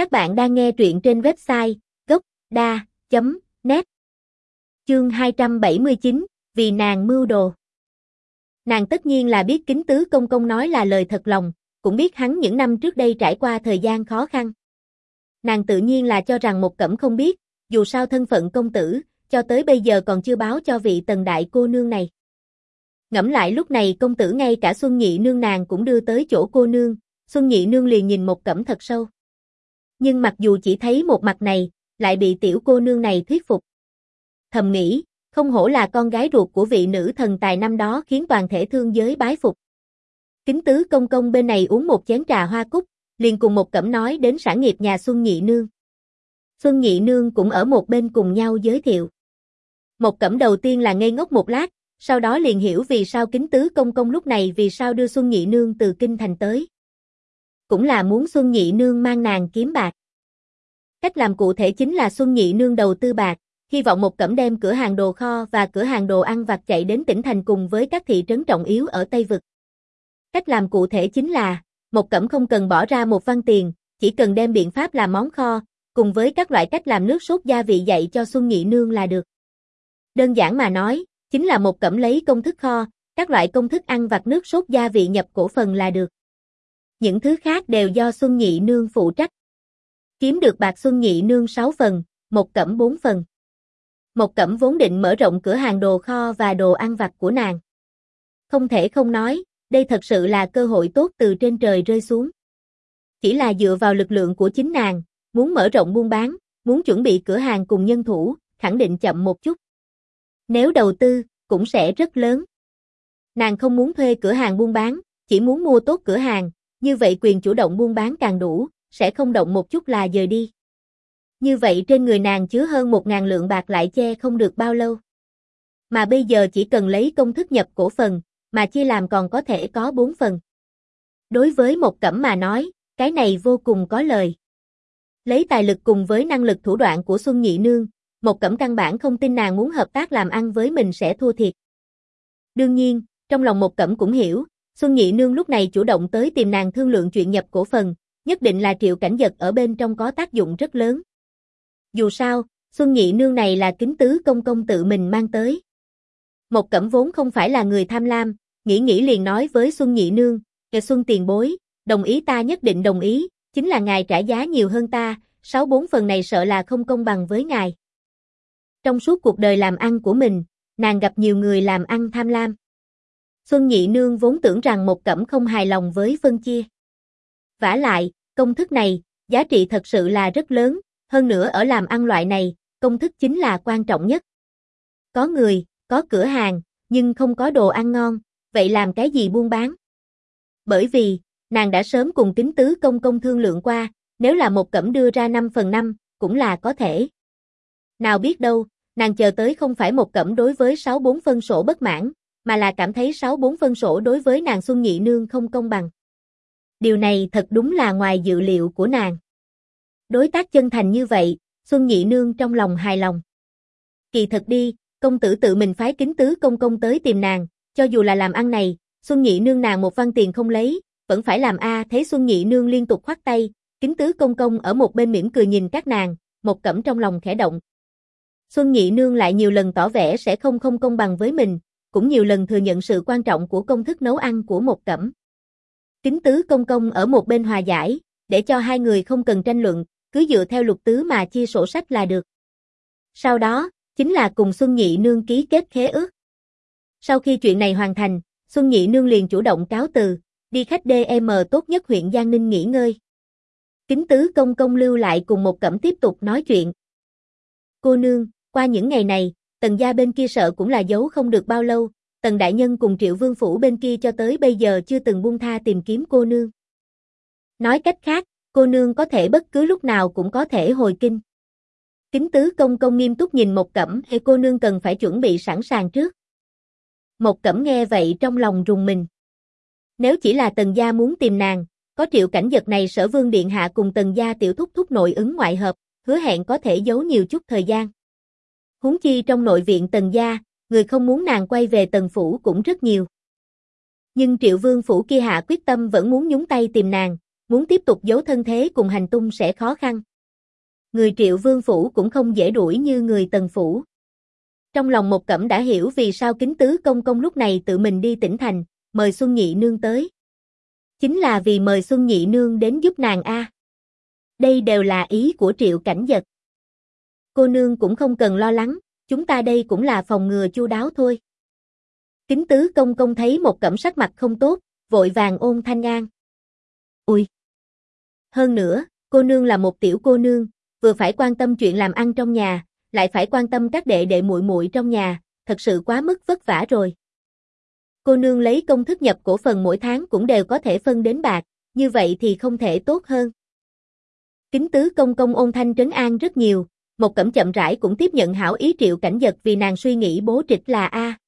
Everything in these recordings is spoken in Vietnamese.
Các bạn đang nghe truyện trên website gốc.da.net Chương 279, Vì nàng mưu đồ Nàng tất nhiên là biết kính tứ công công nói là lời thật lòng, cũng biết hắn những năm trước đây trải qua thời gian khó khăn. Nàng tự nhiên là cho rằng một cẩm không biết, dù sao thân phận công tử, cho tới bây giờ còn chưa báo cho vị tần đại cô nương này. Ngẫm lại lúc này công tử ngay cả Xuân Nhị nương nàng cũng đưa tới chỗ cô nương, Xuân Nhị nương liền nhìn một cẩm thật sâu. Nhưng mặc dù chỉ thấy một mặt này, lại bị tiểu cô nương này thuyết phục. Thầm nghĩ, không hổ là con gái ruột của vị nữ thần tài năm đó khiến toàn thể thương giới bái phục. Kính tứ công công bên này uống một chén trà hoa cúc, liền cùng một cẩm nói đến sản nghiệp nhà Xuân Nhị Nương. Xuân Nhị Nương cũng ở một bên cùng nhau giới thiệu. Một cẩm đầu tiên là ngây ngốc một lát, sau đó liền hiểu vì sao kính tứ công công lúc này vì sao đưa Xuân Nhị Nương từ Kinh Thành tới. Cũng là muốn Xuân Nhị Nương mang nàng kiếm bạc. Cách làm cụ thể chính là Xuân Nhị Nương đầu tư bạc, hy vọng một cẩm đem cửa hàng đồ kho và cửa hàng đồ ăn vặt chạy đến tỉnh thành cùng với các thị trấn trọng yếu ở Tây Vực. Cách làm cụ thể chính là, một cẩm không cần bỏ ra một văn tiền, chỉ cần đem biện pháp làm món kho, cùng với các loại cách làm nước sốt gia vị dạy cho Xuân Nhị Nương là được. Đơn giản mà nói, chính là một cẩm lấy công thức kho, các loại công thức ăn vặt nước sốt gia vị nhập cổ phần là được. Những thứ khác đều do Xuân Nhị Nương phụ trách. Kiếm được bạc Xuân Nhị Nương 6 phần, một cẩm 4 phần. Một cẩm vốn định mở rộng cửa hàng đồ kho và đồ ăn vặt của nàng. Không thể không nói, đây thật sự là cơ hội tốt từ trên trời rơi xuống. Chỉ là dựa vào lực lượng của chính nàng, muốn mở rộng buôn bán, muốn chuẩn bị cửa hàng cùng nhân thủ, khẳng định chậm một chút. Nếu đầu tư, cũng sẽ rất lớn. Nàng không muốn thuê cửa hàng buôn bán, chỉ muốn mua tốt cửa hàng, như vậy quyền chủ động buôn bán càng đủ, sẽ không động một chút là dời đi. Như vậy trên người nàng chứa hơn một ngàn lượng bạc lại che không được bao lâu. Mà bây giờ chỉ cần lấy công thức nhập cổ phần, mà chia làm còn có thể có bốn phần. Đối với một cẩm mà nói, cái này vô cùng có lời. Lấy tài lực cùng với năng lực thủ đoạn của Xuân Nhị Nương, một cẩm căn bản không tin nàng muốn hợp tác làm ăn với mình sẽ thua thiệt. Đương nhiên, trong lòng một cẩm cũng hiểu, Xuân Nhị Nương lúc này chủ động tới tìm nàng thương lượng chuyện nhập cổ phần, nhất định là triệu cảnh giật ở bên trong có tác dụng rất lớn. Dù sao, Xuân Nhị Nương này là kính tứ công công tự mình mang tới. Một cẩm vốn không phải là người tham lam, nghĩ nghĩ liền nói với Xuân Nhị Nương, kẻ Xuân tiền bối, đồng ý ta nhất định đồng ý, chính là ngài trả giá nhiều hơn ta, sáu bốn phần này sợ là không công bằng với ngài. Trong suốt cuộc đời làm ăn của mình, nàng gặp nhiều người làm ăn tham lam. Xuân Nhị Nương vốn tưởng rằng một cẩm không hài lòng với phân chia. vả lại, công thức này, giá trị thật sự là rất lớn, hơn nữa ở làm ăn loại này, công thức chính là quan trọng nhất. Có người, có cửa hàng, nhưng không có đồ ăn ngon, vậy làm cái gì buôn bán? Bởi vì, nàng đã sớm cùng kính tứ công công thương lượng qua, nếu là một cẩm đưa ra 5 phần 5, cũng là có thể. Nào biết đâu, nàng chờ tới không phải một cẩm đối với 6-4 phân sổ bất mãn, mà là cảm thấy 6-4 phân sổ đối với nàng Xuân Nhị Nương không công bằng. Điều này thật đúng là ngoài dự liệu của nàng. Đối tác chân thành như vậy, Xuân Nhị Nương trong lòng hài lòng. Kỳ thật đi, công tử tự mình phái kính tứ công công tới tìm nàng, cho dù là làm ăn này, Xuân Nhị Nương nàng một văn tiền không lấy, vẫn phải làm A thấy Xuân Nhị Nương liên tục khoát tay, kính tứ công công ở một bên mỉm cười nhìn các nàng, một cẩm trong lòng khẽ động. Xuân Nhị Nương lại nhiều lần tỏ vẻ sẽ không không công bằng với mình, cũng nhiều lần thừa nhận sự quan trọng của công thức nấu ăn của một cẩm. Kính tứ công công ở một bên hòa giải, để cho hai người không cần tranh luận, cứ dựa theo lục tứ mà chia sổ sách là được. Sau đó, chính là cùng Xuân Nhị Nương ký kết khế ước. Sau khi chuyện này hoàn thành, Xuân Nhị Nương liền chủ động cáo từ, đi khách DM tốt nhất huyện Giang Ninh nghỉ ngơi. Kính tứ công công lưu lại cùng một cẩm tiếp tục nói chuyện. Cô nương, qua những ngày này, tần gia bên kia sợ cũng là giấu không được bao lâu, tần đại nhân cùng triệu vương phủ bên kia cho tới bây giờ chưa từng buông tha tìm kiếm cô nương. Nói cách khác, cô nương có thể bất cứ lúc nào cũng có thể hồi kinh. Kính tứ công công nghiêm túc nhìn một cẩm hay cô nương cần phải chuẩn bị sẵn sàng trước. Một cẩm nghe vậy trong lòng rùng mình. Nếu chỉ là tần gia muốn tìm nàng, có triệu cảnh giật này sở vương điện hạ cùng tần gia tiểu thúc thúc nội ứng ngoại hợp, hứa hẹn có thể giấu nhiều chút thời gian. Huống chi trong nội viện tần gia, người không muốn nàng quay về tần phủ cũng rất nhiều. Nhưng triệu vương phủ kia hạ quyết tâm vẫn muốn nhúng tay tìm nàng, muốn tiếp tục giấu thân thế cùng hành tung sẽ khó khăn. Người triệu vương phủ cũng không dễ đuổi như người tần phủ. Trong lòng một cẩm đã hiểu vì sao kính tứ công công lúc này tự mình đi tỉnh thành, mời Xuân Nhị Nương tới. Chính là vì mời Xuân Nhị Nương đến giúp nàng A. Đây đều là ý của triệu cảnh giật. Cô nương cũng không cần lo lắng, chúng ta đây cũng là phòng ngừa chu đáo thôi. Kính tứ công công thấy một cẩm sắc mặt không tốt, vội vàng ôn thanh an. Ui! Hơn nữa, cô nương là một tiểu cô nương, vừa phải quan tâm chuyện làm ăn trong nhà, lại phải quan tâm các đệ đệ muội muội trong nhà, thật sự quá mức vất vả rồi. Cô nương lấy công thức nhập cổ phần mỗi tháng cũng đều có thể phân đến bạc, như vậy thì không thể tốt hơn. Kính tứ công công ôn thanh trấn an rất nhiều, một cẩm chậm rãi cũng tiếp nhận hảo ý triệu cảnh giật vì nàng suy nghĩ bố trịch là A.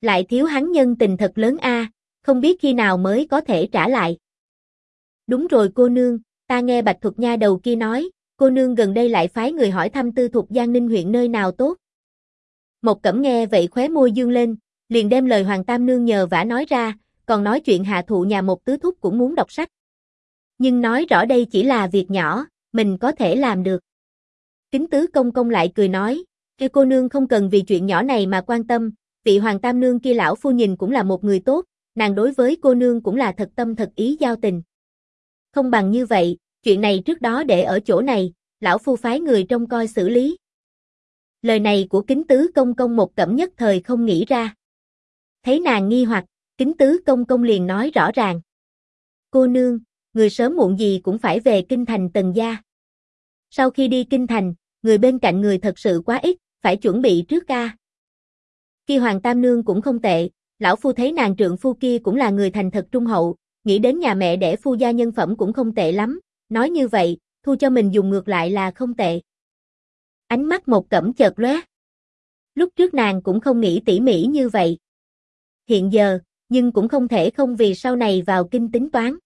Lại thiếu hắn nhân tình thật lớn A, không biết khi nào mới có thể trả lại. Đúng rồi cô nương, ta nghe Bạch Thuật Nha đầu kia nói, cô nương gần đây lại phái người hỏi thăm tư thuộc Giang Ninh huyện nơi nào tốt. Một cẩm nghe vậy khóe môi dương lên, liền đem lời Hoàng Tam Nương nhờ vả nói ra, còn nói chuyện hạ thụ nhà một tứ thúc cũng muốn đọc sách. Nhưng nói rõ đây chỉ là việc nhỏ, mình có thể làm được. Kính tứ công công lại cười nói, cái cô nương không cần vì chuyện nhỏ này mà quan tâm, vị Hoàng Tam Nương kia lão phu nhìn cũng là một người tốt, nàng đối với cô nương cũng là thật tâm thật ý giao tình. Không bằng như vậy, chuyện này trước đó để ở chỗ này, lão phu phái người trông coi xử lý. Lời này của kính tứ công công một cẩm nhất thời không nghĩ ra. Thấy nàng nghi hoặc, kính tứ công công liền nói rõ ràng. Cô nương, người sớm muộn gì cũng phải về kinh thành tần gia. Sau khi đi kinh thành, người bên cạnh người thật sự quá ít, phải chuẩn bị trước ca. Khi Hoàng Tam Nương cũng không tệ, lão phu thấy nàng trượng phu kia cũng là người thành thật trung hậu, nghĩ đến nhà mẹ đẻ phu gia nhân phẩm cũng không tệ lắm, nói như vậy, thu cho mình dùng ngược lại là không tệ. Ánh mắt một cẩm chợt lóe. Lúc trước nàng cũng không nghĩ tỉ mỉ như vậy. Hiện giờ, nhưng cũng không thể không vì sau này vào kinh tính toán.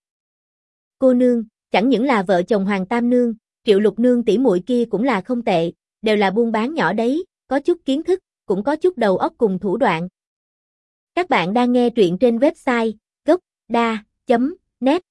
Cô nương, chẳng những là vợ chồng Hoàng Tam Nương, Triệu Lục Nương tỷ muội kia cũng là không tệ, đều là buôn bán nhỏ đấy, có chút kiến thức, cũng có chút đầu óc cùng thủ đoạn. Các bạn đang nghe truyện trên website gocda.net